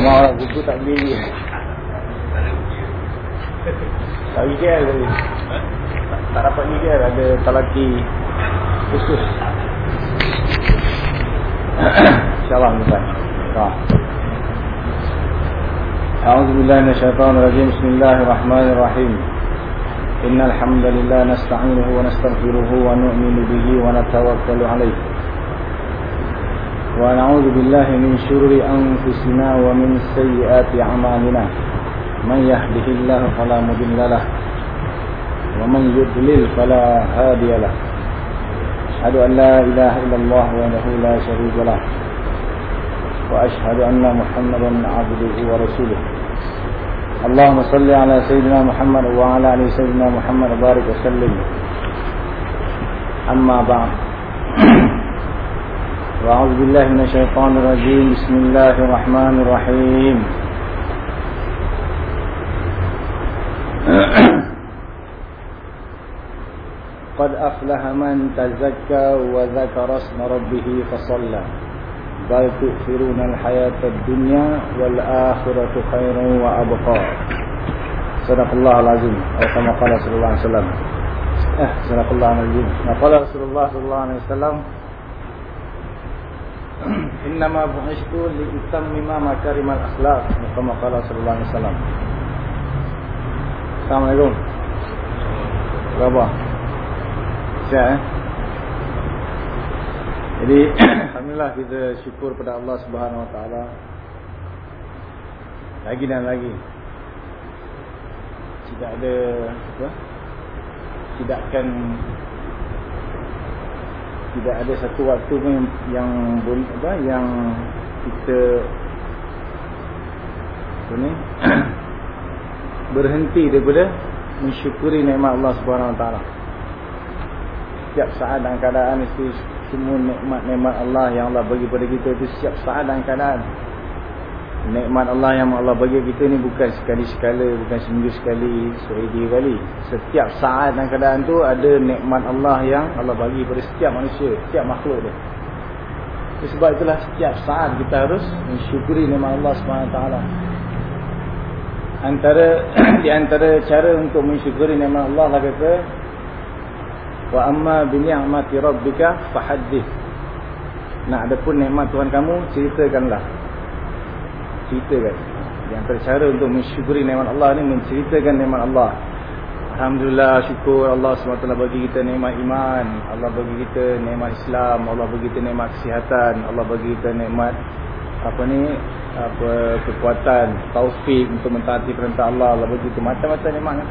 Memang orang buku tak beli Tak IGL tadi Tak dapat IGL Ada talaki khusus InsyaAllah tuan أعوذ بالله من الشيطان الرجيم بسم الله الرحمن الرحيم إن الحمد لله نستعينه ونستغفره ونؤمن به ونتوكل عليه ونعوذ بالله من شرور أنفسنا ومن سيئات أعمالنا. من يهده الله فلا مضل له ومن يضلل فلا هادي له. أشهد أن لا إله إلا الله وحده لا شريك له وأشهد أن محمدا عبده ورسوله. اللهم صل على سيدنا محمد وعلى آل سيدنا محمد وبارك وسلم. أما بعد وأعوذ بالله من الشيطان الرجيم. بسم الله الرحمن الرحيم. قد أفلح من تزكى وذكر اسم ربه فصلى. بل تؤثرون الحياة الدنيا والآخرة خير وأبقى. صدق الله العظيم أو كما قال صلى الله عليه وسلم صدق الله العظيم قال رسول الله صلى الله عليه وسلم innama bu'istu li utammima makarimal akhlaq kama qala sallallahu alaihi wasallam Assalamualaikum Berapa? Siap eh? Jadi Alhamdulillah kita syukur pada Allah Subhanahu SWT Lagi dan lagi Tidak ada apa? Tidakkan tidak ada satu waktu pun yang apa, Yang kita Apa ni berhenti daripada mensyukuri nikmat Allah Subhanahu Taala. Setiap saat dan keadaan itu semua nikmat-nikmat Allah yang Allah bagi pada kita itu setiap saat dan keadaan. Nikmat Allah yang Allah bagi kita ni bukan sekali-sekala, bukan seminggu sekali, sehari kali. Setiap saat dan keadaan tu ada nikmat Allah yang Allah bagi pada setiap manusia, setiap makhluk dia. Sebab itulah setiap saat kita harus mensyukuri nikmat Allah Taala antara di antara cara untuk mensyukuri nikmat Allah lah kata wa amma bi ni'mati rabbika fahaddith nah adapun nikmat Tuhan kamu ceritakanlah ceritakan antara cara untuk mensyukuri nikmat Allah ni menceritakan nikmat Allah. Alhamdulillah syukur Allah SWT bagi kita nikmat iman. Allah bagi kita nikmat Islam. Allah bagi kita nikmat kesihatan. Allah bagi kita nikmat apa ni apa kekuatan taufik untuk mentaati perintah Allah. Allah begitu macam-macam nikmat kan?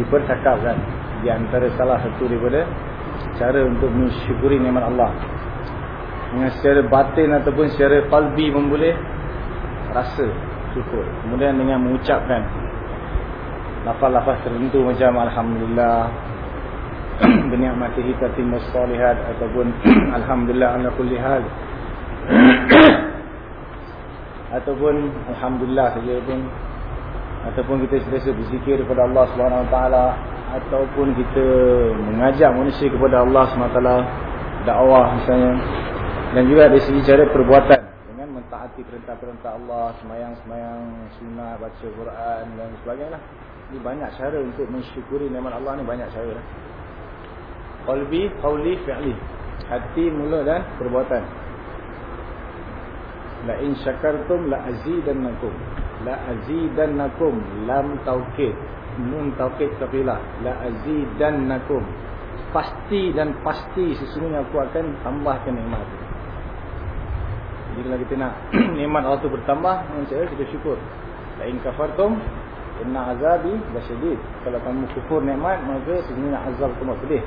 Dipercakapkan di antara salah satu daripada cara untuk mensyukuri nikmat Allah. Dengan secara batin ataupun secara qalbi pun boleh rasa syukur. Kemudian dengan mengucapkan lafaz-lafaz tertentu macam alhamdulillah bernikmatihi tatimmus salihat ataupun alhamdulillah ala kulli hal. Ataupun alhamdulillah saja pun. Ataupun kita sentiasa berzikir kepada Allah Subhanahu Taala ataupun kita mengajak manusia kepada Allah Subhanahu Taala dakwah misalnya. Dan juga dari segi cara perbuatan mentaati perintah-perintah Allah semayang-semayang sunnah baca Quran dan sebagainya. Ini banyak cara untuk mensyukuri nikmat Allah ni banyak cara. Lah. qalbi qawli fi'li. Hati mulut dan perbuatan. La in syakartum la azidannakum. La azidannakum lam taukid nun taukid kafilah la azidannakum. Pasti dan pasti sesungguhnya aku akan tambahkan nikmat kalau kita nak nikmat Allah tu bertambah maksudnya kita syukur. La in kafartum inna azabi lasyadid. Kalau kamu kufur nikmat maka sesungguhnya azab tu pedih.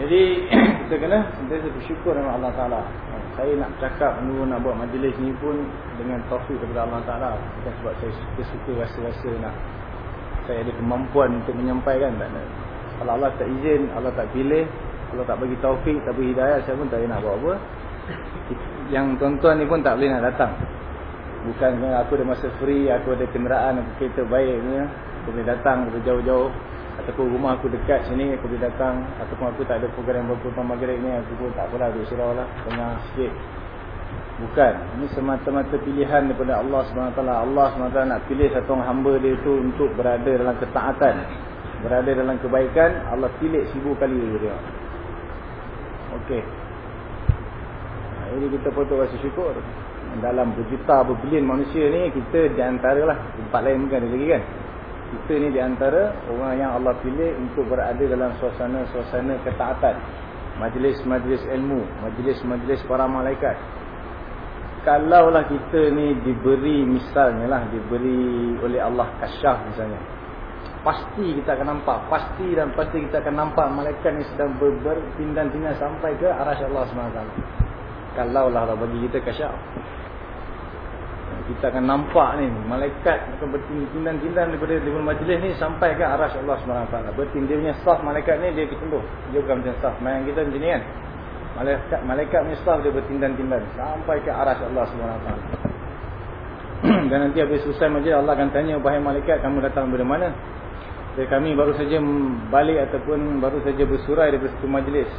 Jadi kita kena sentiasa bersyukur dengan Allah Taala. Saya nak cakap dulu nak buat majlis ni pun dengan taufik daripada Allah Taala. Bukan sebab saya suka-suka rasa-rasa nak saya ada kemampuan untuk menyampaikan. Tak ada. Kalau Allah tak izin Allah tak pilih Allah tak bagi taufik tak bagi hidayah saya pun tak nak buat apa yang tuan-tuan ni pun tak boleh nak datang bukan aku ada masa free aku ada kenderaan aku kereta baik ni aku boleh datang dari jauh-jauh ataupun rumah aku dekat sini aku boleh datang ataupun aku tak ada program berpulang maghrib ni aku pun tak apalah duduk surau lah tengah sikit Bukan. Ini semata-mata pilihan daripada Allah SWT. Allah SWT nak pilih satu orang hamba dia itu untuk berada dalam ketaatan. Berada dalam kebaikan. Allah pilih seribu kali dia. Okey. Ini kita patut rasa syukur. Dalam berjuta berbilion manusia ni, kita di antara lah. Tempat lain bukan ada lagi kan. Kita ni di antara orang yang Allah pilih untuk berada dalam suasana-suasana ketaatan. Majlis-majlis ilmu. Majlis-majlis para malaikat kalaulah kita ni diberi misalnya lah diberi oleh Allah kasyaf misalnya pasti kita akan nampak pasti dan pasti kita akan nampak malaikat ni sedang berpindah-pindah sampai ke arasy Allah SWT kalaulah Allah bagi kita kasyaf kita akan nampak ni malaikat akan berpindah-pindah daripada di majlis ni sampai ke arasy Allah SWT berarti dia punya saf malaikat ni dia kecenduh dia bukan macam saf main kita macam ni kan Malaikat malaikat misal dia bertindan-tindan sampai ke arah Allah SWT. Dan nanti habis selesai majlis Allah akan tanya wahai malaikat kamu datang dari mana? Jadi kami baru saja balik ataupun baru saja bersurai dari satu majlis.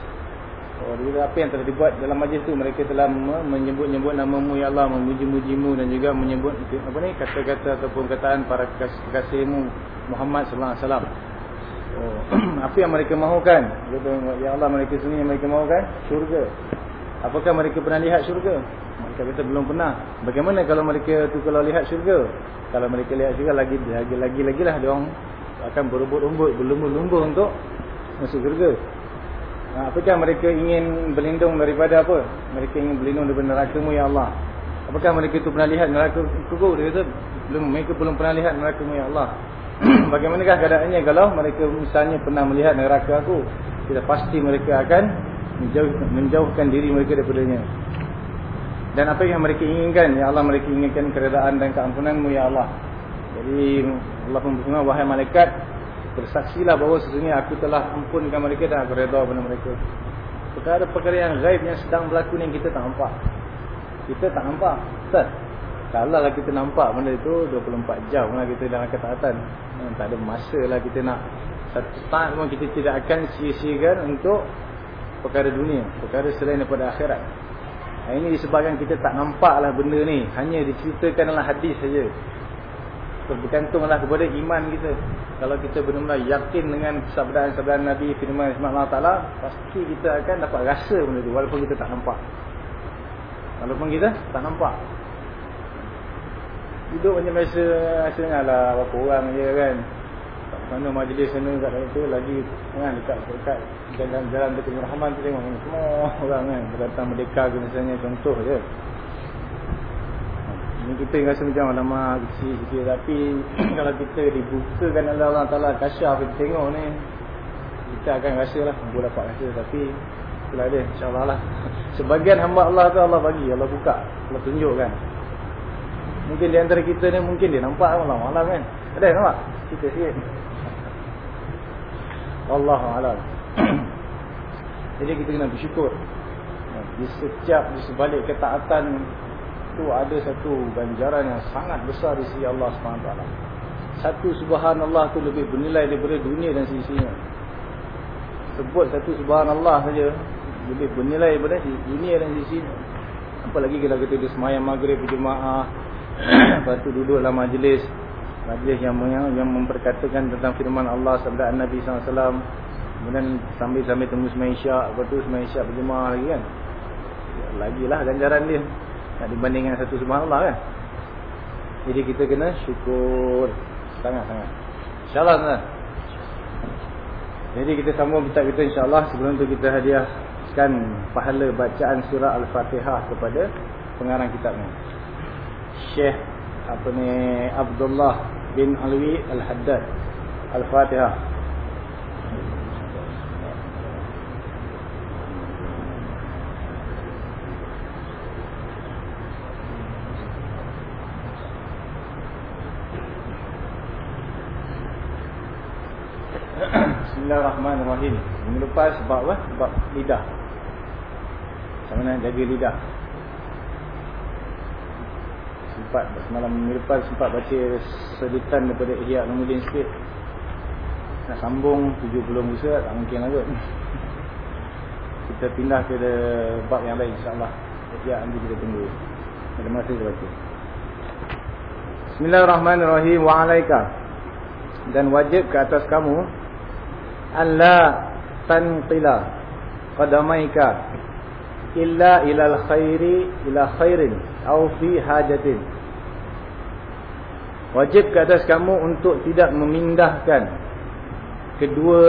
Oh, jadi apa yang telah dibuat dalam majlis tu mereka telah menyebut-nyebut namamu ya Allah, memuji-mujimu dan juga menyebut apa ni kata-kata ataupun kataan para kekasihmu Muhammad sallallahu alaihi wasallam. Oh, apa yang mereka mahukan? Ya Allah mereka sini yang mereka mahukan syurga. Apakah mereka pernah lihat syurga? Mereka kata belum pernah. Bagaimana kalau mereka tu kalau lihat syurga? Kalau mereka lihat syurga lagi lagi lagi lagi lah dia orang akan berebut-rebut, berlumba-lumba untuk masuk syurga. Ha, apakah mereka ingin berlindung daripada apa? Mereka ingin berlindung daripada neraka-Mu ya Allah. Apakah mereka tu pernah lihat neraka kubur? Dia kata belum mereka belum pernah lihat neraka-Mu ya Allah. bagaimanakah keadaannya kalau mereka misalnya pernah melihat neraka aku kita pasti mereka akan menjauh, menjauhkan diri mereka daripadanya dan apa yang mereka inginkan ya Allah mereka inginkan keredaan dan keampunanmu ya Allah jadi Allah pun berfirman wahai malaikat bersaksilah bahawa sesungguhnya aku telah ampunkan mereka dan aku redha kepada mereka. Perkara-perkara yang gaib yang sedang berlaku ni kita tak nampak. Kita tak nampak. Ustaz kalau lah kita nampak benda itu 24 jam lah kita dalam ketaatan. Hmm, Tak ada masa lah kita nak. Satu saat pun kita tidak akan sia-siakan untuk Perkara dunia Perkara selain daripada akhirat. Ini disebabkan kita tak nampak lah benda ni. Hanya diceritakan dalam hadis saja Bergantunglah kepada iman kita. Kalau kita benar-benar yakin dengan sabdaan-sabdaan Nabi Firman Allah Ta'ala Pasti kita akan dapat rasa benda tu Walaupun kita tak nampak. Walaupun kita tak nampak. Duduk macam biasa Rasanya lah Berapa orang je kan. Mana majlis sana kat dalam tu Lagi kan Dekat dekat Jalan jalan Dekat Rahman tu tengok Semua orang kan. Berdatang merdeka ke misalnya Contoh je Ini kita rasa macam Lama kecil sikit Tapi Kalau kita dibukakan oleh Allah Ta'ala Kasyaf kita tengok ni Kita akan rasa lah Boleh dapat rasa Tapi Itulah dia InsyaAllah lah Sebagian hamba Allah tu Allah bagi Allah buka Allah tunjukkan Mungkin di antara kita ni mungkin dia nampak malam-malam kan. Ada nampak? Kita sikit. Allahu a'lam. Jadi kita kena bersyukur. Di setiap di sebalik ketaatan tu ada satu ganjaran yang sangat besar di sisi Allah SWT. Satu subhanallah tu lebih bernilai daripada dunia dan sisinya. Sebut satu subhanallah saja lebih bernilai daripada dunia dan sisinya. Apalagi kalau kita di semayang maghrib berjemaah Lepas tu duduk dalam majlis Majlis yang yang memperkatakan tentang firman Allah Sabda Nabi SAW Kemudian sambil-sambil tunggu semain syak Lepas tu semain syak berjemaah lagi kan Lagilah ganjaran dia Nak dibandingkan satu subhanallah kan? Jadi kita kena syukur. Sangat-sangat InsyaAllah tuan Jadi kita sambung kitab kita insyaAllah Sebelum tu kita hadiahkan Pahala bacaan surah Al-Fatihah Kepada pengarang kitabnya Syekh apa ni Abdullah bin Alwi Al-Haddad. Al-Fatihah Bismillahirrahmanirrahim Minggu lepas sebab apa? Sebab lidah Macam jaga lidah sempat semalam minggu lepas sempat baca seditan daripada Ihya Ulumuddin sikit. Nak sambung 70 musa tak mungkin lah. Kita pindah ke bab yang lain insya-Allah. Ya nanti kita tunggu. Ada masa saya baca. Bismillahirrahmanirrahim. Wa. Dan wajib ke atas kamu. Allah tanqila qadamaika illa ilal khairi ila khairin au fi hajatin wajib ke atas kamu untuk tidak memindahkan kedua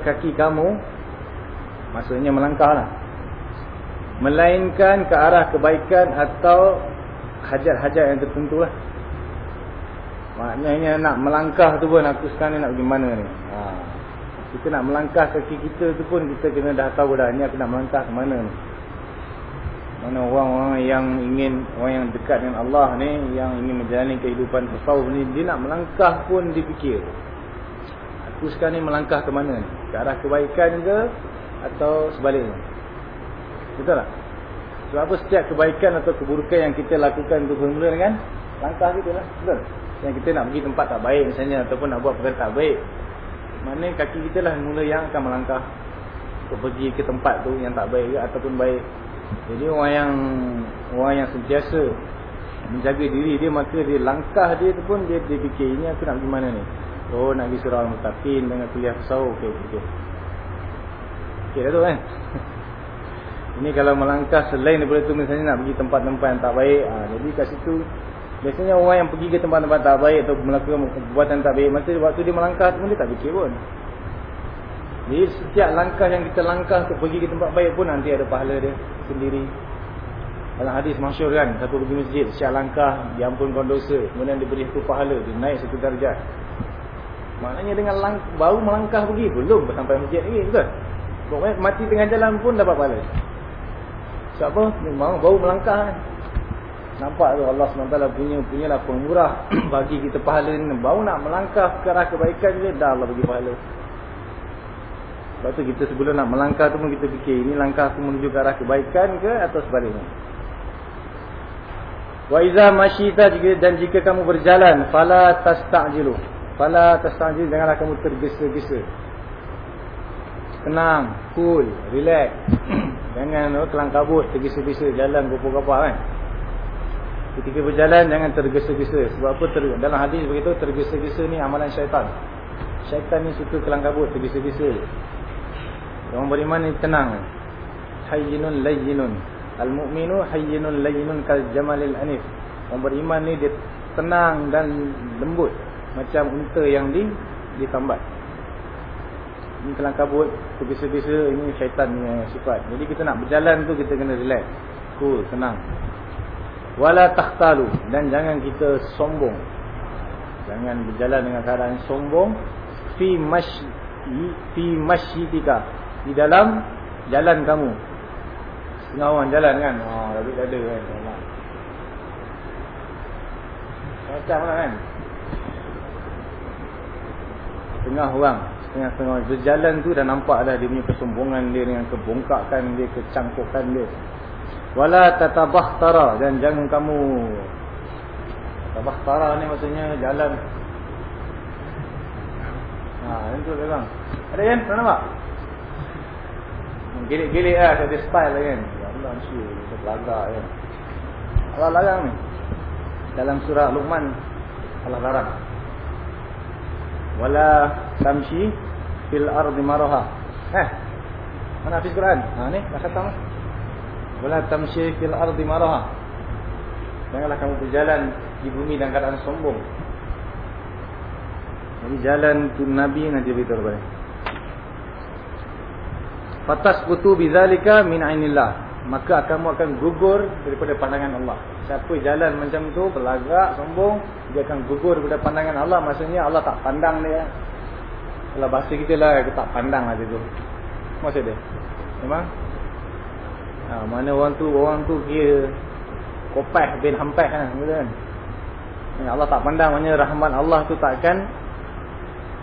kaki kamu? Maksudnya melangkahlah. Melainkan ke arah kebaikan atau hajat-hajat yang tertentu lah maknanya nak melangkah tu pun aku sekarang ni nak pergi mana ni? Ha. Kita nak melangkah kaki kita tu pun kita kena dah tahu dah ni aku nak melangkah ke mana ni mana orang-orang yang ingin orang yang dekat dengan Allah ni yang ingin menjalani kehidupan tasawuf ni dia nak melangkah pun dipikir. Aku sekarang ni melangkah ke mana ni? Ke arah kebaikan ke atau sebaliknya? Betul tak? Sebab apa setiap kebaikan atau keburukan yang kita lakukan tu bermula dengan langkah kita lah. Betul? Yang kita nak pergi tempat tak baik misalnya ataupun nak buat perkara tak baik. Mana kaki kita lah mula yang akan melangkah untuk pergi ke tempat tu yang tak baik ke ataupun baik. Jadi orang yang orang yang sentiasa menjaga diri dia maka dia langkah dia tu pun dia dia fikir ini aku nak pergi mana ni. Oh nak pergi surau mutaqin dengan kuliah tasawuf okey okey. Okey dah tu kan. Ini kalau melangkah selain daripada tu misalnya nak pergi tempat-tempat yang tak baik, ha, jadi kat situ biasanya orang yang pergi ke tempat-tempat tak baik atau melakukan perbuatan tak baik, masa waktu dia melangkah pun dia tak fikir pun. Jadi setiap langkah yang kita langkah untuk pergi ke tempat baik pun nanti ada pahala dia sendiri. Dalam hadis masyur kan, satu pergi masjid, setiap langkah diampunkan dosa, kemudian diberi satu pahala, dia naik satu darjah. Maknanya dengan lang baru melangkah pergi, belum sampai masjid lagi, betul? Pokoknya mati tengah jalan pun dapat pahala. Sebab apa? Memang baru melangkah kan. Nampak tu Allah SWT punya punya lah pemurah bagi kita pahala ni. Baru nak melangkah ke arah kebaikan je, dah Allah bagi pahala. Sebab tu kita sebelum nak melangkah tu pun kita fikir ini langkah tu menuju ke arah kebaikan ke atau sebaliknya. Wa iza masyita dan jika kamu berjalan fala tasta'jilu. Fala tasta'jil janganlah kamu tergesa-gesa. Tenang, cool, relax. jangan oh, kelang kabut tergesa-gesa jalan gopo-gopo kan. Ketika berjalan jangan tergesa-gesa. Sebab apa ter dalam hadis begitu tergesa-gesa ni amalan syaitan. Syaitan ni suka kelang kabut tergesa-gesa. Orang beriman ni tenang. Hayyinun layyinun. Al-mu'minu hayyinun layyinun kal jamalil anif. Orang beriman ni dia tenang dan lembut macam unta yang di ditambat. Ini kelang kabut, tergesa-gesa ini syaitan punya sifat. Jadi kita nak berjalan tu kita kena relax. Cool, tenang. Wala takhtalu dan jangan kita sombong. Jangan berjalan dengan keadaan sombong fi mash fi masyitika di dalam jalan kamu. Setengah orang jalan kan. Ha, oh, tak ada kan. Macam lah kan. Setengah orang. Setengah-setengah. Berjalan tu dah nampak dah dia punya kesombongan dia dengan kebongkakan dia, kecangkukan dia. Wala tatabah tara dan jangan kamu. Tatabah tara ni maksudnya jalan. Ha, itu dia bang. Ada kan? Pernah nampak? Gilik-gilik lah Ada style kan. Ya Allah syur Kita pelagak kan. Allah larang ni. Dalam surah Luqman Allah larang. Wala tamshi Fil ardi maroha Eh Mana habis Quran? Ha ni Dah kata lah Wala tamshi fil ardi maroha Janganlah kamu berjalan Di bumi dan keadaan sombong Jadi jalan tu Nabi Nanti beritahu kepada Fatas kutu bizalika min ainillah. Maka kamu akan gugur daripada pandangan Allah. Siapa jalan macam tu berlagak sombong, dia akan gugur daripada pandangan Allah. Maksudnya Allah tak pandang dia. Kalau bahasa kita lah, kita tak pandang lah tu. Maksud dia? Memang? Ha, mana orang tu, orang tu kira kopah bin hampah kan. kan? Allah tak pandang, maknanya rahmat Allah tu takkan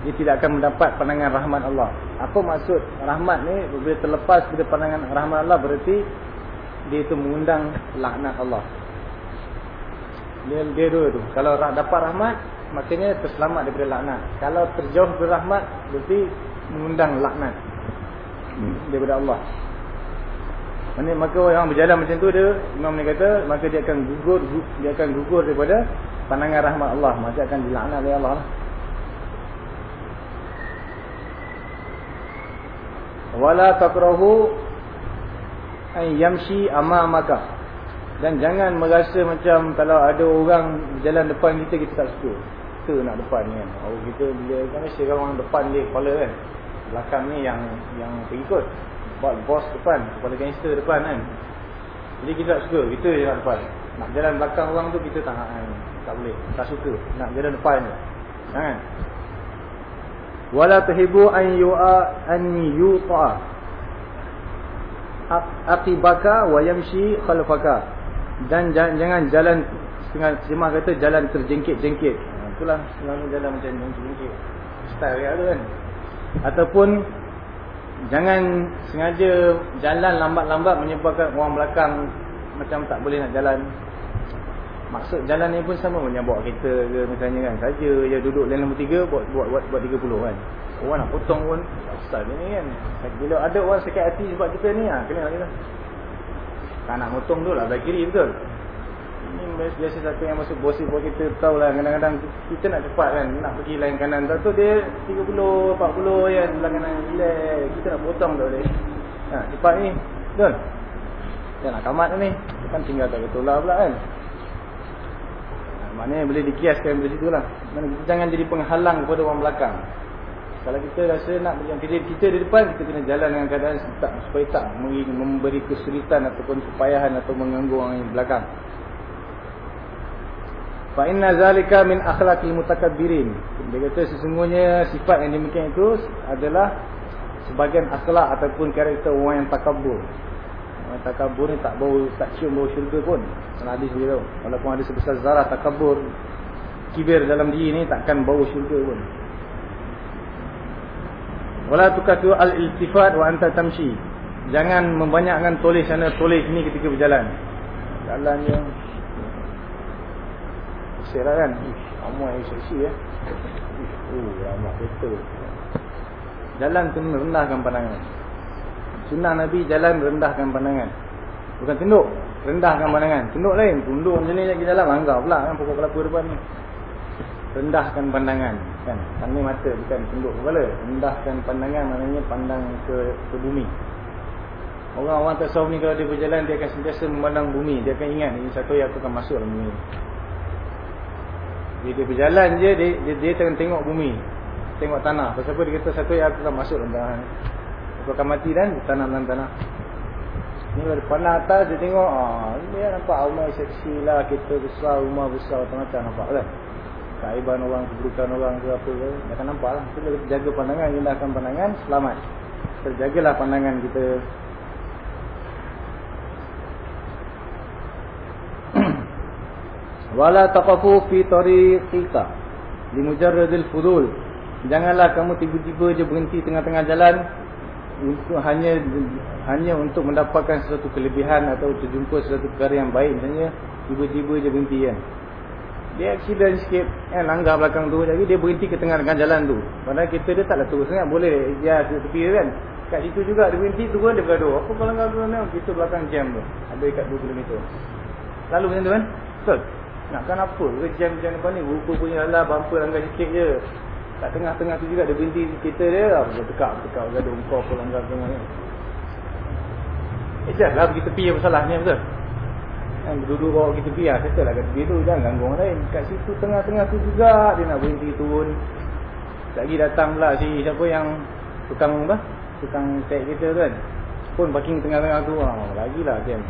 dia tidak akan mendapat pandangan rahmat Allah. Apa maksud rahmat ni? Bila terlepas dari pandangan rahmat Allah berarti dia itu mengundang laknat Allah. Dia dia dua tu. Kalau dapat rahmat, maknanya terselamat daripada laknat. Kalau terjauh dari rahmat, berarti mengundang laknat daripada Allah. Maksudnya maka orang berjalan macam tu dia Imam ni kata maka dia akan gugur dia akan gugur daripada pandangan rahmat Allah maka akan dilaknat oleh Allah lah. Wala takrahu an yamshi amamaka. Dan jangan merasa macam kalau ada orang berjalan depan kita kita tak suka. Kita nak depan kan. Oh kita bila kan orang depan dia kepala kan. Belakang ni yang yang pengikut. Buat bos depan, kepala gangster depan kan. Jadi kita tak suka, kita je nak depan. Nak jalan belakang orang tu kita tak kan. tak boleh, tak suka. Nak jalan depan je. Kan? Wala tuhibu an yu'a an yuta. Aqibaka wa yamshi khalfaka. Dan jangan, jalan setengah semah kata jalan terjengkit-jengkit. Itulah selalu jalan macam jengkit-jengkit. Style dia tu kan. Ataupun Jangan sengaja jalan lambat-lambat menyebabkan orang belakang macam tak boleh nak jalan. Maksud jalan ni pun sama macam bawa kereta ke misalnya kan. Saja je duduk lain nombor 3 buat buat buat, buat 30 kan. Orang nak potong pun asal ni kan. Bila ada orang sakit hati sebab kita ni ah kena lah. Tak nak potong tu lah belah kiri betul. Ini biasa satu yang masuk bosi buat kita tahu lah kadang-kadang kita nak cepat kan nak pergi lain kanan. Tu dia 30 40 ya belah kanan. Gila kita nak potong tu boleh? Ha, cepat ni. Betul dia nak kamat ni. Kan tinggal tak betul lah pula kan. Ha, maknanya boleh dikiaskan dari situ lah. Mana kita jangan jadi penghalang kepada orang belakang. Kalau kita rasa nak berjalan kita, kita di depan kita kena jalan dengan keadaan tak, supaya tak memberi kesulitan ataupun kepayahan atau mengganggu orang yang belakang Fa inna zalika min akhlaqil mutakabbirin. Dia kata sesungguhnya sifat yang demikian itu adalah sebagian akhlak ataupun karakter orang yang takabur. Orang yang takabur ni tak bau tak cium bau syurga pun. Hadis dia tahu. Walaupun ada sebesar zarah takabur kibir dalam diri ni takkan bau syurga pun. Wala tukatu al-iltifat wa anta tamshi. Jangan membanyakkan tulis sana tulis ni ketika berjalan. Jalan je Seksir lah kan? Amat yang seksi ya Oh ramah betul. Jalan tu rendahkan pandangan. Sunnah Nabi jalan rendahkan pandangan. Bukan tunduk Rendahkan pandangan. Tunduk lain Tunduk macam ni lagi jalan Anggap pula kan pokok kelapa depan ni. Rendahkan pandangan kan? Tandai mata bukan tunduk kepala. Rendahkan pandangan maknanya pandang ke, ke bumi. Orang-orang tasawuf ni kalau dia berjalan Dia akan sentiasa memandang bumi. Dia akan ingat Ini satu yang aku akan masuk dalam bumi dia, dia berjalan je dia, dia, dia tengok tengok bumi. Tengok tanah. Pasal apa dia kata satu yang akan masuk dalam tanah Aku akan mati dan tanah dalam tanah. Ni dari pandang atas dia tengok ah, Dia nampak rumah seksi lah Kita besar rumah besar macam-macam nampak kan Kaiban orang, keburukan orang ke apa ke Dia akan nampak lah. Kita jaga pandangan, indahkan pandangan Selamat. Terjagalah pandangan kita wala taqafu fi tariqika. Limujarradil fudul. Janganlah kamu tiba-tiba je berhenti tengah-tengah jalan. Untuk hanya hanya untuk mendapatkan sesuatu kelebihan atau terjumpa sesuatu perkara yang baik. Misalnya tiba-tiba je berhenti kan? Dia accident sikit. Kan langgar belakang tu. Jadi dia berhenti ke tengah-tengah jalan tu. Padahal kita dia taklah terus sangat. Boleh dia ke tepi kan? Kat situ juga dia berhenti turun dia bergaduh. Apa kalau langgar tu kita belakang jam tu. Ada dekat 2 km lalu macam tu kan? Betul Nakkan apa? Ke jam-jam depan ni Rupa punya lah bumper langgar sikit je. Kat tengah-tengah tu juga dia berhenti kereta dia. Lah Dia tekak, tekak gaduh kau apa langgar tengah ni. Eh jangan lah pergi tepi yang masalah ni betul? Kan duduk bawa pergi tepi lah Settle lah kat tepi tu. Jangan ganggu orang lain. Kat situ tengah-tengah tu juga dia nak berhenti turun. Lagi datang pula si siapa yang Tukang apa? Tukang tag kita tu kan. Pun parking tengah-tengah tu. Ah, Lagilah jam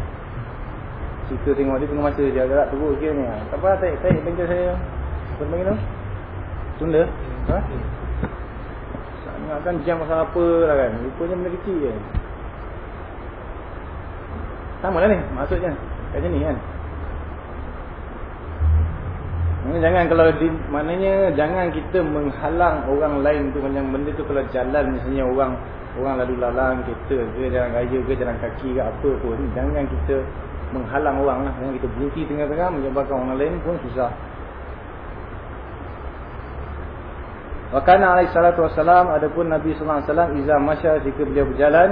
kita tengok dia tengah mata dia agak teruk sikit ni. Tak apa, tarik, tarik bengkel saya. Apa tu? Tunda? Ha? Sangat kan jam pasal apa lah kan. Rupanya benda kecil je. Sama lah ni maksudnya. Kat sini kan. Jangan kalau di, maknanya jangan kita menghalang orang lain tu macam benda tu kalau jalan misalnya orang orang lalu lalang kereta ke jalan raya ke jalan kaki ke apa pun jangan kita menghalang orang lah. Kita berhenti tengah-tengah menyebabkan orang lain pun susah. Wakana alaihi salatu wassalam adapun Nabi sallallahu alaihi wasallam iza masya jika beliau berjalan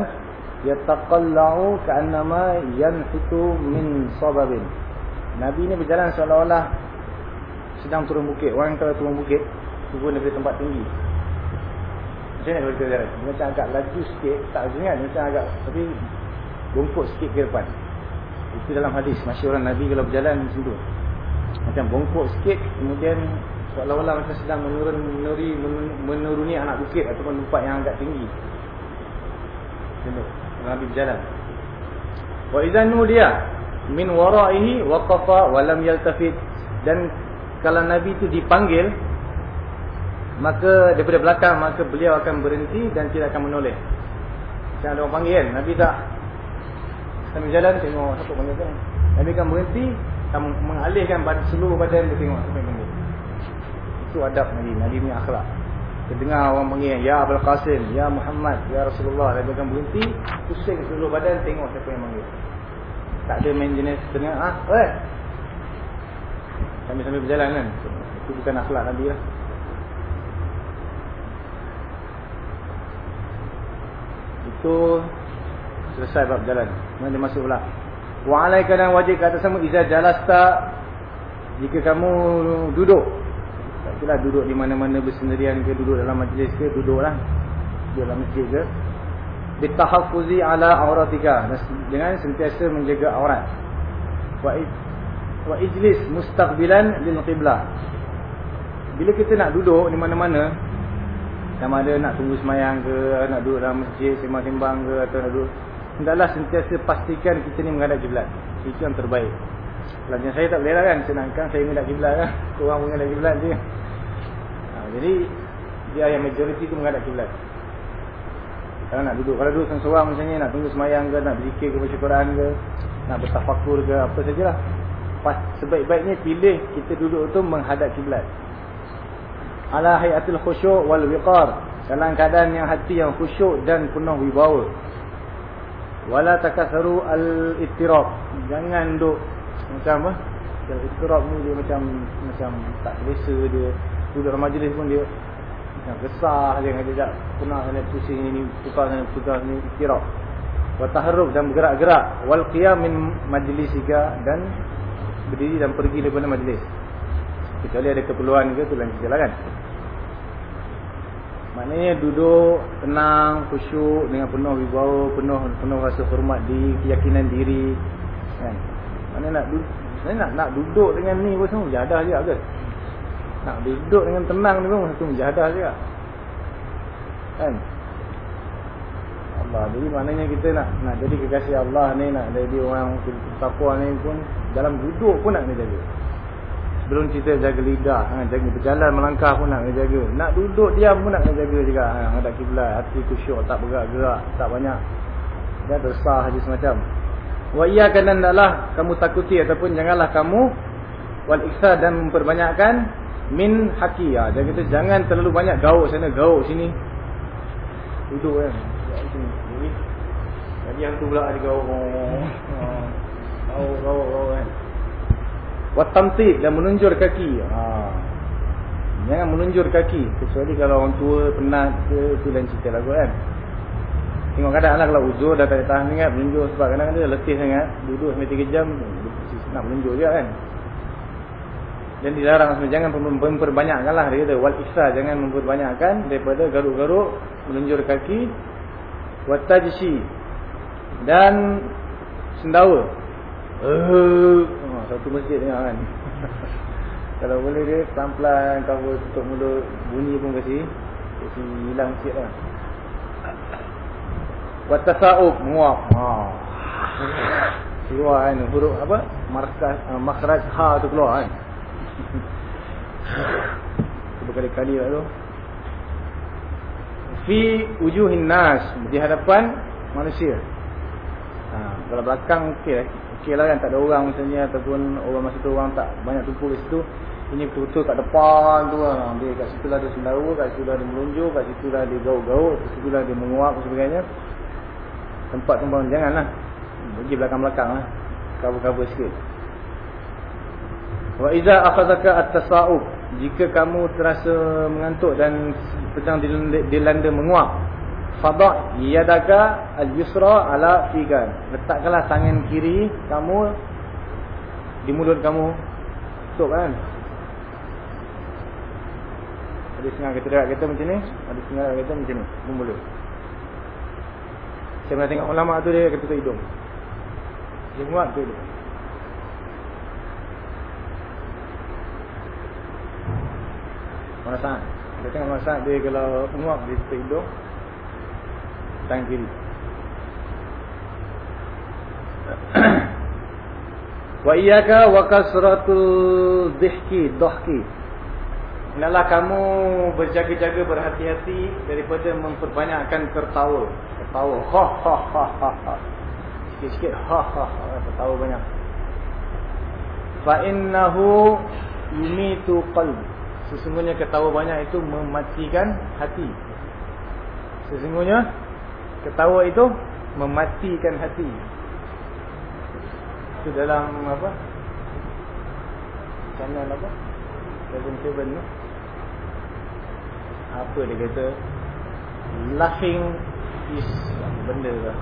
yataqallau ka'annama yanhitu min sababin. Nabi ni berjalan seolah-olah sedang turun bukit. Orang kalau turun bukit turun dari tempat tinggi. Macam mana kita jalan? Macam agak laju sikit tak ingat macam agak tapi bongkok sikit ke depan itu dalam hadis. Masyarakat Nabi kalau berjalan macam tu. Macam bongkok sikit kemudian seolah-olah macam sedang menurun menuri menuruni anak bukit ataupun tempat yang agak tinggi. Tu. Nabi berjalan. Wa idza nudiya min wara'ihi waqafa wa lam yaltafit. Dan kalau Nabi itu dipanggil maka daripada belakang maka beliau akan berhenti dan tidak akan menoleh. Macam ada orang panggil kan, Nabi tak sambil jalan tengok siapa panggil kan. Nabi akan berhenti dan mengalihkan seluruh badan dia tengok yang panggil. Itu adab Nabi, Nabi punya akhlak. Terdengar orang panggil Ya Abul Qasim Ya Muhammad Ya Rasulullah Dia akan berhenti Pusing seluruh badan Tengok siapa yang panggil Tak ada main jenis Dengar ah, Eh Sambil-sambil berjalan kan Itu bukan akhlak Nabi lah Itu Selesai bab jalan. Kemudian dia masuk pula? Wa'alaika dan wajib kata sama Iza jalasta Jika kamu duduk. Itulah duduk di mana-mana bersendirian ke duduk dalam majlis ke duduklah. Di dalam masjid ke. Bitahaffuzi ala auratika. Dengan sentiasa menjaga aurat. Wa wa ijlis mustaqbilan lil qiblah. Bila kita nak duduk di mana-mana sama ada nak tunggu semayang ke nak duduk dalam masjid sembang-sembang ke atau nak duduk hendaklah sentiasa pastikan kita ni menghadap kiblat itu yang terbaik kalau saya tak boleh lah kan senangkan saya menghadap kiblat lah korang menghadap kiblat je jadi dia yang majoriti tu menghadap kiblat. Kalau nak duduk, kalau duduk seorang macam ni nak tunggu semayang ke, nak berzikir ke Quran ke, nak bertafakur ke, apa sajalah. Sebaik-baiknya pilih kita duduk tu menghadap kiblat. Ala hayatil khusyuk wal wiqar. Dalam keadaan yang hati yang khusyuk dan penuh wibawa. Wala takatharu al-ittirab. Jangan duduk macam apa? Al-ittirab ni dia macam macam tak selesa dia. Duduk majlis pun dia yang resah dia kata tak pernah kena pusing ini tukar sana tukar ni istirahat wa taharruk dan bergerak-gerak. Wal qiyam min majlisika dan berdiri dan pergi daripada majlis. Kecuali ada keperluan ke tu lain cerita lah kan maknanya duduk tenang khusyuk dengan penuh wibawa penuh penuh rasa hormat di keyakinan diri kan mana nak duduk nak nak duduk dengan ni pun semua jadah je ke nak duduk dengan tenang ni pun satu mujahadah juga. Kan? Allah. Jadi maknanya kita nak nak jadi kekasih Allah ni, nak jadi orang takwa ni pun dalam duduk pun nak kena jaga. Sebelum cerita jaga lidah, ha, jaga berjalan melangkah pun nak kena jaga. Nak duduk diam pun nak kena jaga juga. Ha, ada kiblat, hati kusyuk, tak bergerak-gerak, tak banyak. Dia tersah haji semacam. Wa iya kanandalah kamu takuti ataupun janganlah kamu wal iksa dan memperbanyakkan min haki ya. Dia kata jangan terlalu banyak gauk sana, gauk sini. Duduk kan. Jadi yang tu pula ada gauk. Gauk, gauk, gauk kan. Watamtid dan menunjur kaki. Ha. Jangan menunjur kaki. Kecuali kalau orang tua penat ke, itu lain cerita lagu kan. Tengok kadang lah kalau uzur dah tak tahan ingat menunjuk sebab kadang-kadang dia letih sangat. Duduk sampai 3 jam, nak menunjuk je kan dan dilarang sebenarnya jangan memperbanyakkanlah dia kata wal isra jangan memperbanyakkan daripada garuk-garuk menunjuk kaki watajshi dan sendawa uh, satu masjid dengar kan. Kalau boleh dia pelan-pelan kau tutup mulut bunyi pun kasi kasi hilang sikit lah. Watasa'ub muak. Ha. keluar kan huruf apa? Markas, uh, makhraj ha tu keluar kan. Berkali-kali lah tu. Fi wujuhin nas Di hadapan manusia. Ha, Kalau belakang okey lah Okey lah kan tak ada orang misalnya Ataupun orang masa tu orang tak banyak tumpu di situ. Ini betul-betul kat depan tu lah. Dia, Kat situ lah dia sendawa Kat situ lah dia melunjuk Kat situ lah dia gauk-gauk Kat situ lah dia menguap dan sebagainya. Tempat-tempat jangan lah. Pergi belakang-belakang lah. Cover-cover sikit. Wa iza akhadaka at-tasa'ub jika kamu terasa mengantuk dan sedang dilanda menguap fada' yadaka al-yusra ala fikan. Letakkanlah tangan kiri kamu di mulut kamu. Tok kan? Ada setengah kita dekat kita macam ni, ada setengah kita macam ni, mulut. Saya pernah tengok ulama tu dia kata tu hidung. Dia muat tu hidung. Mana saat? Kita tengok masa dia kalau muak di tutup hidung Tangan kiri. Wa iyaka wa kasratul dhihki Dhahki. Hendaklah kamu berjaga-jaga berhati-hati Daripada memperbanyakkan tertawa. Tertawa. Ha ha ha ha ha. Sikit-sikit ha ha ha. Tertawa banyak. Fa innahu yumitu qalbi. Sesungguhnya ketawa banyak itu mematikan hati. Sesungguhnya ketawa itu mematikan hati. Itu dalam apa? Channel apa? Seven Seven tu. Apa dia kata? Laughing is benda lah.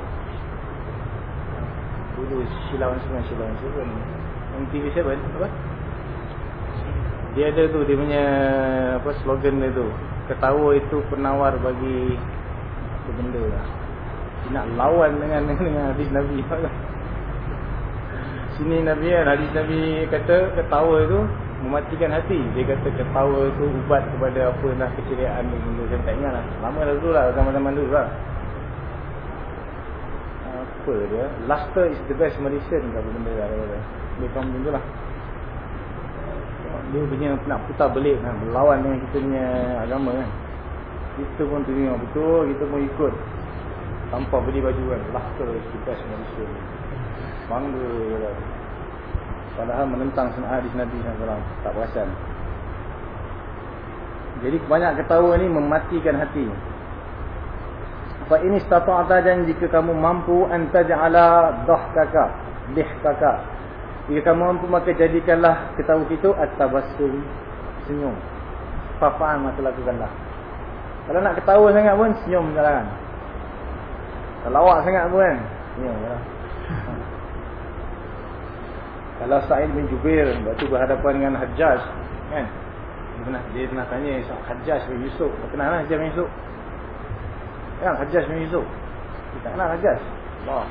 Dulu Silawan Sungai Silawan Seven. MTV Seven apa? Dia ada tu dia punya apa slogan dia tu. Ketawa itu penawar bagi benda lah. Nak lawan dengan dengan hadis Nabi. Sini Nabi kan hadis Nabi kata ketawa itu mematikan hati. Dia kata ketawa itu ubat kepada apa nak keceriaan ni benda saya tak ingat lah. Lama dah dulu lah zaman-zaman dulu lah. Apa dia? Laughter is the best medicine apa benda lah. Dia faham benda lah dia punya nak putar belik kan melawan dengan kita punya agama kan kita pun tengok betul kita pun ikut tanpa beli baju kan laughter kita manusia bangga lah. padahal menentang sunnah hadis Nabi SAW tak perasan jadi banyak ketawa ni mematikan hati fa ini stata'ata dan jika kamu mampu antaj'ala dhahkaka dihkaka jika kamu mampu maka jadikanlah ketawa itu at-tabassum senyum. Fafa'an maka lakukanlah. Kalau nak ketawa sangat pun senyum jalan. Awak sangat pun kan senyum jalan. Kalau Sa'id bin Jubair waktu berhadapan dengan Hajjaj kan dia pernah, dia pernah tanya Hajjaj bin Yusuf kenal lah Hajjaj bin Yusuf kan Hajjaj bin Yusuf kita kenal Hajjaj Allah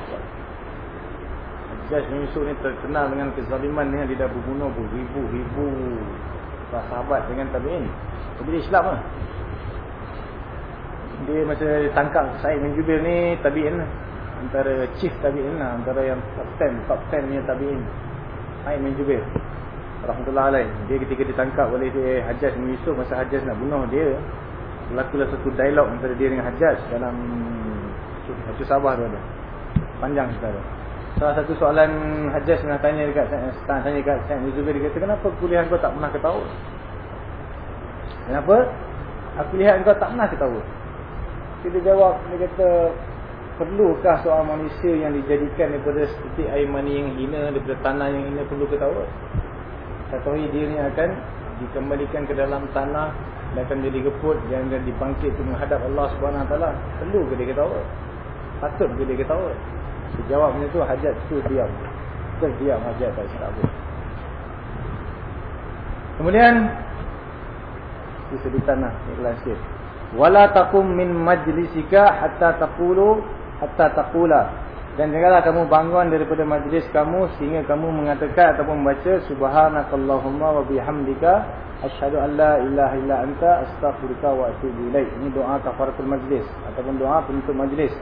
Hajjaj bin Yusuf ni terkenal dengan kezaliman dia dia dah berbunuh beribu-ribu sahabat dengan tabi'in. Tapi dia Islam lah. Dia masa tangkap Said bin Jubair ni tabi'in lah. Antara chief tabi'in lah. Antara yang top 10, top 10 ni tabi'in. Said bin Jubair. Rahmatullah alaih. Dia ketika ditangkap oleh dia Hajjaj bin Yusuf masa Hajjaj nak bunuh dia. Berlakulah satu dialog antara dia dengan Hajjaj dalam Satu Sabah tu ada. Panjang tu. Salah satu soalan Hajjaj nak tanya dekat Ustaz tanya dekat Ustaz Zubair dia kata kenapa kuliah kau tak pernah ketawa? Kenapa? Aku lihat kau tak pernah ketawa. Dia jawab dia kata perlukah soal manusia yang dijadikan daripada seperti air mani yang hina daripada tanah yang hina perlu ketawa? Kata dia ni akan dikembalikan ke dalam tanah dan akan jadi geput dan dibangkit menghadap Allah Subhanahu Taala. Perlu ke dia ketawa? Patut ke dia ketawa? Jawabnya tu hajat tu diam. Terdiam hajat tak apa. Kemudian disebutkan lah ikhlas sikit. Wala taqum min majlisika hatta taqulu hatta taqula. Dan janganlah kamu bangun daripada majlis kamu sehingga kamu mengatakan ataupun membaca subhanakallahumma wa bihamdika asyhadu an la ilaha illa anta astaghfiruka wa atubu ilaik. Ini doa kafaratul majlis ataupun doa penutup majlis.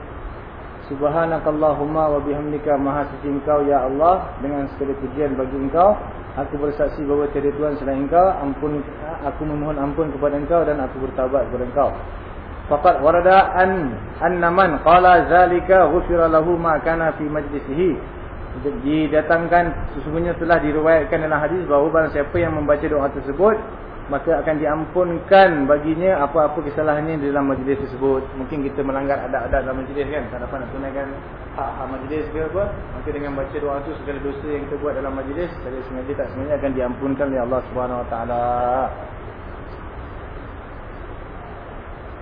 Subhanakallahumma wa bihamdika maha suci engkau ya Allah dengan segala pujian bagi engkau. Aku bersaksi bahawa tiada tuhan selain engkau. Ampun aku memohon ampun kepada engkau dan aku bertaubat kepada engkau. Faqad warada an annaman qala zalika ghufira lahu ma kana fi majlisihi. Didatangkan sesungguhnya telah diriwayatkan dalam hadis bahawa barang siapa yang membaca doa tersebut maka akan diampunkan baginya apa-apa kesalahannya di dalam majlis tersebut. Mungkin kita melanggar adab-adab dalam majlis kan, tak dapat nak tunaikan hak-hak majlis ke apa. Maka dengan baca doa tu segala dosa yang kita buat dalam majlis, saya sengaja tak sengaja akan diampunkan oleh Allah Subhanahu Wa Taala.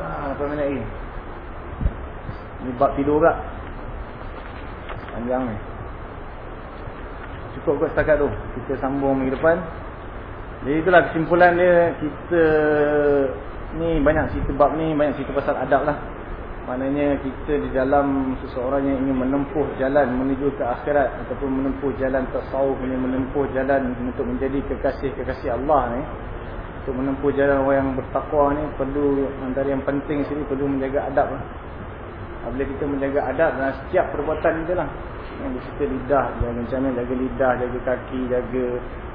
Ah, apa minat ini? Ni bab tidur pula. Panjang ni. Cukup kot setakat tu. Kita sambung minggu depan. Jadi itulah kesimpulan dia. Kita ni banyak cerita bab ni. Banyak cerita pasal adab lah. Maknanya kita di dalam seseorang yang ingin menempuh jalan menuju ke akhirat. Ataupun menempuh jalan tasawuf ini. Menempuh jalan untuk menjadi kekasih-kekasih Allah ni. Untuk menempuh jalan orang yang bertakwa ni. Perlu antara yang penting sini perlu menjaga adab lah. Apabila kita menjaga adab dalam setiap perbuatan kita lah. Yang kita lidah, jaga macam mana, jaga lidah, jaga kaki, jaga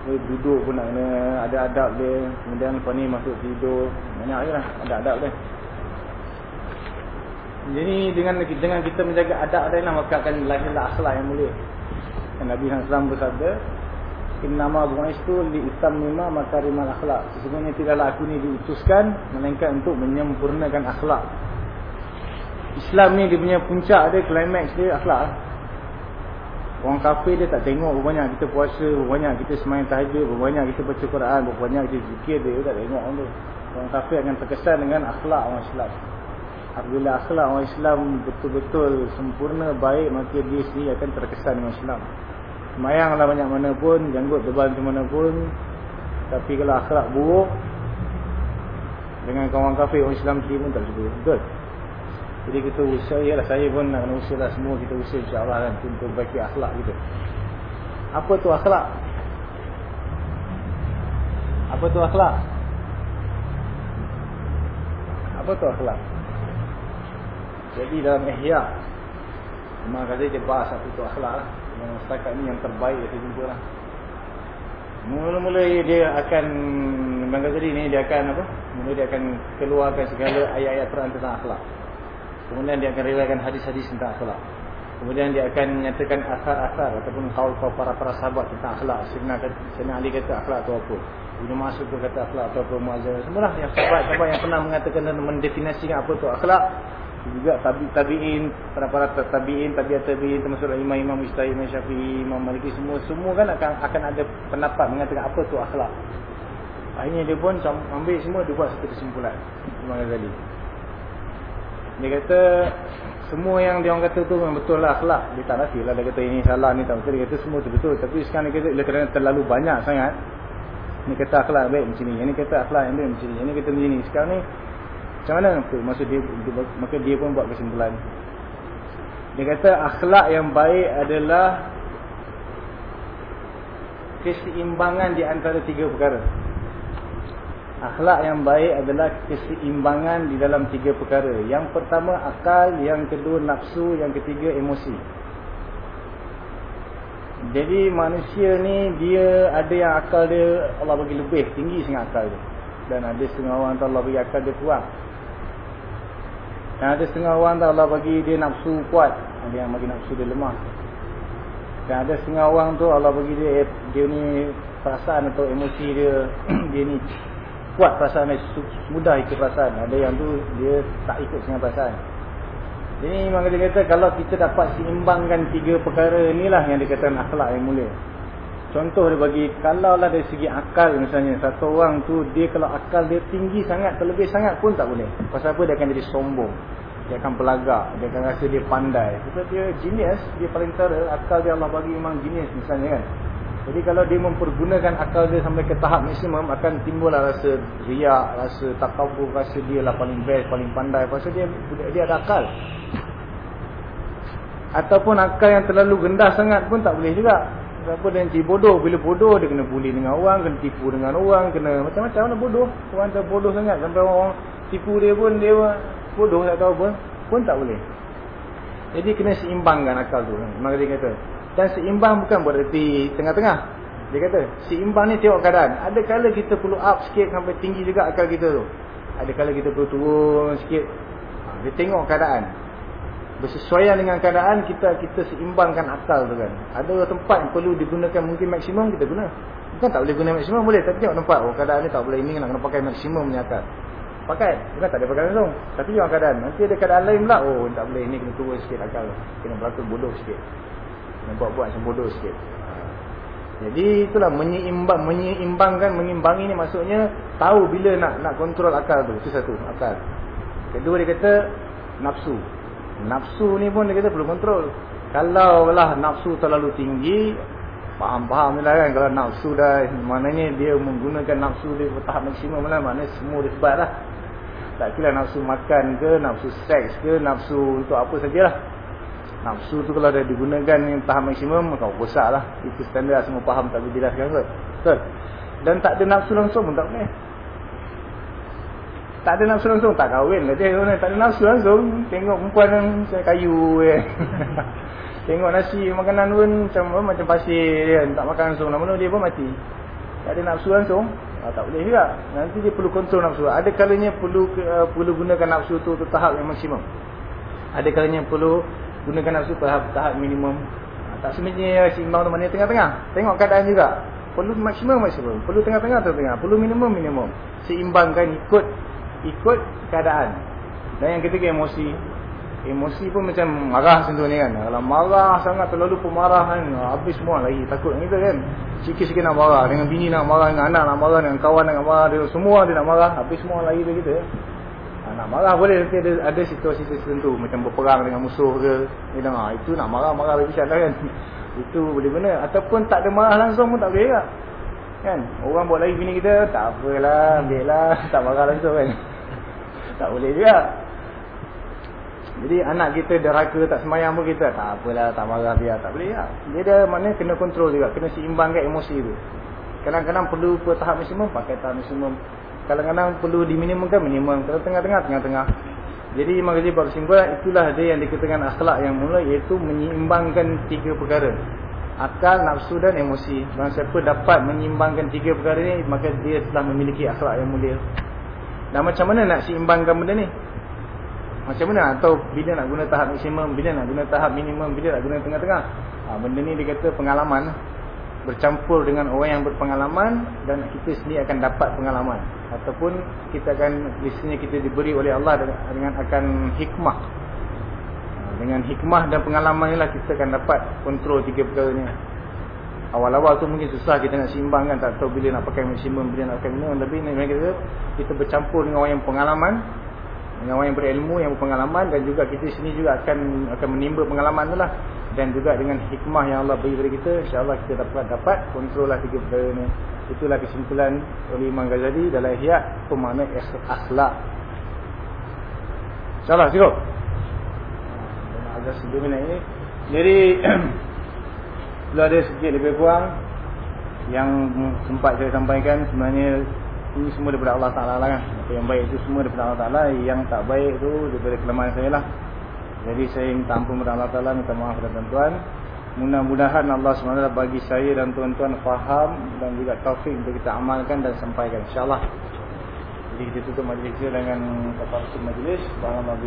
eh, duduk pun nak kena ada adab dia. Kemudian lepas ni masuk tidur. Banyak je lah ada adab dia. Jadi dengan dengan kita menjaga adab dia lah maka akan lahirlah akhlak yang mulia. Dan Nabi SAW bersabda, Innama bu'istu li itammima makarimal akhlak. Sesungguhnya tidaklah aku ni diutuskan melainkan untuk menyempurnakan akhlak. Islam ni dia punya puncak dia, climax dia akhlak lah. Orang kafir dia tak tengok berapa banyak kita puasa, berapa banyak kita semayang tahajud, berapa banyak kita baca Quran, berapa banyak kita zikir dia, dia tak tengok orang tu. Orang kafir akan terkesan dengan akhlak orang Islam. Apabila akhlak orang Islam betul-betul sempurna, baik, maka dia sendiri akan terkesan dengan Islam. Semayanglah banyak mana pun, janggut tebal ke mana pun. Tapi kalau akhlak buruk, dengan kawan kafir orang Islam sendiri pun tak cukup. Betul? Jadi kita usaha, yalah saya pun nak usaha lah semua kita usaha insyaAllah kan untuk baiki akhlak kita. Apa tu akhlak? Apa tu akhlak? Apa tu akhlak? Jadi dalam ihya Memang kata dia bahas apa tu akhlak lah Yang setakat ni yang terbaik saya jumpa lah Mula-mula dia akan Memang kata ni dia akan apa Mula dia akan keluarkan segala ayat-ayat Quran tentang akhlak Kemudian dia akan riwayatkan hadis-hadis tentang akhlak. Kemudian dia akan menyatakan asar-asar ataupun kaul-kaul para-para sahabat tentang akhlak. Sayyidina Ali kata akhlak itu apa? Ibnu Mas'ud tu kata akhlak atau apa Muazzaz. Semualah yang sahabat-sahabat yang pernah mengatakan dan mendefinisikan apa itu akhlak. Juga tabi tabiin, para-para tabiin, tabiat tabiin termasuk imam-imam Mujtahid, Imam Syafi'i, Imam Maliki semua semua kan akan akan ada pendapat mengatakan apa itu akhlak. Akhirnya dia pun ambil semua dia buat satu kesimpulan. Imam Ghazali. Dia kata semua yang dia orang kata tu memang betul lah akhlak. Dia tak nafi lah. Dia kata ini salah ni tak betul. Dia kata semua tu betul. Tapi sekarang dia kata dia kerana terlalu banyak sangat. Ini kata akhlak baik macam ni. Ini kata akhlak yang baik macam ni. Ini kata macam ni. Sekarang ni macam mana? Maksud dia, maka dia pun buat kesimpulan. Dia kata akhlak yang baik adalah keseimbangan di antara tiga perkara. Akhlak yang baik adalah keseimbangan di dalam tiga perkara. Yang pertama akal, yang kedua nafsu, yang ketiga emosi. Jadi manusia ni dia ada yang akal dia Allah bagi lebih tinggi sangat akal dia. Dan ada setengah orang tu Allah bagi akal dia kuat. Dan ada setengah orang tu Allah bagi dia nafsu kuat. Ada yang bagi nafsu dia lemah. Dan ada setengah orang tu Allah bagi dia dia ni perasaan atau emosi dia dia ni kuat perasaan mudah ikut perasaan. Ada yang tu dia tak ikut dengan perasaan. Jadi memang dia kata kalau kita dapat seimbangkan tiga perkara inilah yang dikatakan akhlak yang mulia. Contoh dia bagi kalau lah dari segi akal misalnya satu orang tu dia kalau akal dia tinggi sangat terlebih sangat pun tak boleh. Pasal apa? Dia akan jadi sombong. Dia akan pelagak. Dia akan rasa dia pandai. Sebab dia genius dia paling tera akal dia Allah bagi memang genius misalnya kan jadi kalau dia mempergunakan akal dia sampai ke tahap maksimum akan timbullah rasa riak, rasa takabur, rasa dia lah paling best, paling pandai. Pasal dia dia ada akal. Ataupun akal yang terlalu rendah sangat pun tak boleh juga. Sebab dia nanti bodoh. Bila bodoh dia kena bully dengan orang, kena tipu dengan orang, kena macam-macam mana bodoh. Orang tu bodoh sangat sampai orang tipu dia pun dia bodoh tak tahu apa. Pun tak boleh. Jadi kena seimbangkan akal tu. Maka dia kata, dan seimbang bukan berarti tengah-tengah. Dia kata, seimbang ni tengok keadaan. Ada kala kita perlu up sikit sampai tinggi juga akal kita tu. Ada kala kita perlu turun sikit. Ha, dia tengok keadaan. Bersesuaian dengan keadaan, kita kita seimbangkan akal tu kan. Ada tempat yang perlu digunakan mungkin maksimum, kita guna. Bukan tak boleh guna maksimum, boleh. Tapi tengok tempat, oh keadaan ni tak boleh. Ini nak kena pakai maksimum punya akal. Pakai. Bukan tak ada pakai langsung. Tapi tengok keadaan. Nanti ada keadaan lain pula. Oh tak boleh. Ini kena turun sikit akal. Kena berlaku bodoh sikit. Yang buat-buat macam bodoh sikit. Jadi itulah menyeimbang, menyeimbangkan, mengimbangi ni maksudnya tahu bila nak nak kontrol akal tu. Itu satu, akal. Kedua dia kata nafsu. Nafsu ni pun dia kata perlu kontrol. Kalau lah nafsu terlalu tinggi, faham-faham lah kan. Kalau nafsu dah, maknanya dia menggunakan nafsu dia tahap maksimum lah. Maknanya semua dia sebat lah. Tak kira nafsu makan ke, nafsu seks ke, nafsu untuk apa sajalah. Nafsu tu kalau dah digunakan yang tahap maksimum, kau rosak lah. Itu standar semua faham tak boleh jelaskan kot. Betul? Dan tak ada nafsu langsung pun tak boleh. Tak ada nafsu langsung, tak kahwin lah dia. Tak ada nafsu langsung. Tengok perempuan yang saya kayu. Eh. Tengok nasi, makanan pun macam macam pasir. Kan. Tak makan langsung. Nama dia pun mati. Tak ada nafsu langsung. Ah, tak boleh juga. Nanti dia perlu kontrol nafsu. Ada kalanya perlu uh, perlu gunakan nafsu tu untuk tahap yang maksimum. Ada kalanya perlu gunakan nafsu tahap tahap minimum. Ah, tak semestinya seimbang tu mana tengah-tengah. Tengok keadaan juga. Perlu maksimum maksimum. Perlu tengah-tengah tengah-tengah. Perlu minimum minimum. Seimbangkan ikut ikut keadaan. Dan yang ketiga emosi. Emosi pun macam marah macam tu ni kan. Kalau marah sangat terlalu pemarah kan. Habis semua lagi. Takut kita kan. Sikit-sikit nak marah. Dengan bini nak marah. Dengan anak nak marah. Dengan kawan nak marah. Dia, semua dia nak marah. Habis semua lagi dia kita. Nak marah boleh. Tapi ada, ada situasi tertentu. Macam berperang dengan musuh ke. Dia dah, ha, itu nak marah-marah lebih lah kan. Itu boleh benar. Ataupun tak ada marah langsung pun tak boleh tak. Kan? Orang buat lagi bini kita. Tak apalah. Ambil lah. Tak marah langsung kan. Tak boleh juga. Jadi anak kita deraka tak semayang pun kita tak apalah tak marah biar tak boleh lah. Dia ada mana kena kontrol juga, kena seimbangkan emosi tu. Kadang-kadang perlu per tahap maksimum pakai tahap maksimum. Kadang-kadang perlu diminimumkan minimum. Kalau tengah-tengah tengah-tengah. Jadi Imam Ghazali buat kesimpulan itulah dia yang dikatakan akhlak yang mula iaitu menyeimbangkan tiga perkara. Akal, nafsu dan emosi. Dan siapa dapat menyeimbangkan tiga perkara ni maka dia telah memiliki akhlak yang mulia. Dan macam mana nak seimbangkan benda ni? Macam mana? Atau bila nak guna tahap maksimum, bila nak guna tahap minimum, bila nak guna tengah-tengah? Ha, benda ni dia kata pengalaman. Bercampur dengan orang yang berpengalaman dan kita sendiri akan dapat pengalaman. Ataupun kita akan, biasanya kita diberi oleh Allah dengan akan hikmah. Dengan hikmah dan pengalaman inilah kita akan dapat kontrol tiga perkara ni. Awal-awal tu mungkin susah kita nak simbang kan Tak tahu bila nak pakai maksimum Bila nak pakai minimum Tapi ni kita, kita bercampur dengan orang yang pengalaman Dengan orang yang berilmu Yang berpengalaman Dan juga kita sini juga akan akan menimba pengalaman tu lah Dan juga dengan hikmah yang Allah beri kepada kita InsyaAllah kita dapat dapat Kontrol lah tiga perkara ni. Itulah kesimpulan oleh Imam Ghazali Dalam ihya Pemakna akhlak. InsyaAllah cukup? Agak sebelum ini Jadi Kalau ada sedikit lebih kurang Yang sempat saya sampaikan Sebenarnya ini semua daripada Allah Ta'ala lah kan. Apa yang baik itu semua daripada Allah Ta'ala Yang tak baik itu daripada kelemahan saya lah jadi saya minta ampun kepada Allah Ta'ala Minta maaf kepada tuan-tuan. Mudah-mudahan Allah SWT bagi saya dan tuan-tuan faham Dan juga taufik untuk kita amalkan dan sampaikan InsyaAllah. Jadi kita tutup majlis kita dengan Kata Rasul Majlis. Bahan-bahan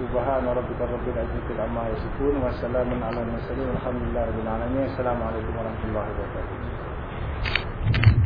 Subhana rabbika rabbil izzati amma yasifun wa salamun ala mursalin walhamdulillahi rabbil alamin. Assalamu alaikum warahmatullahi wabarakatuh.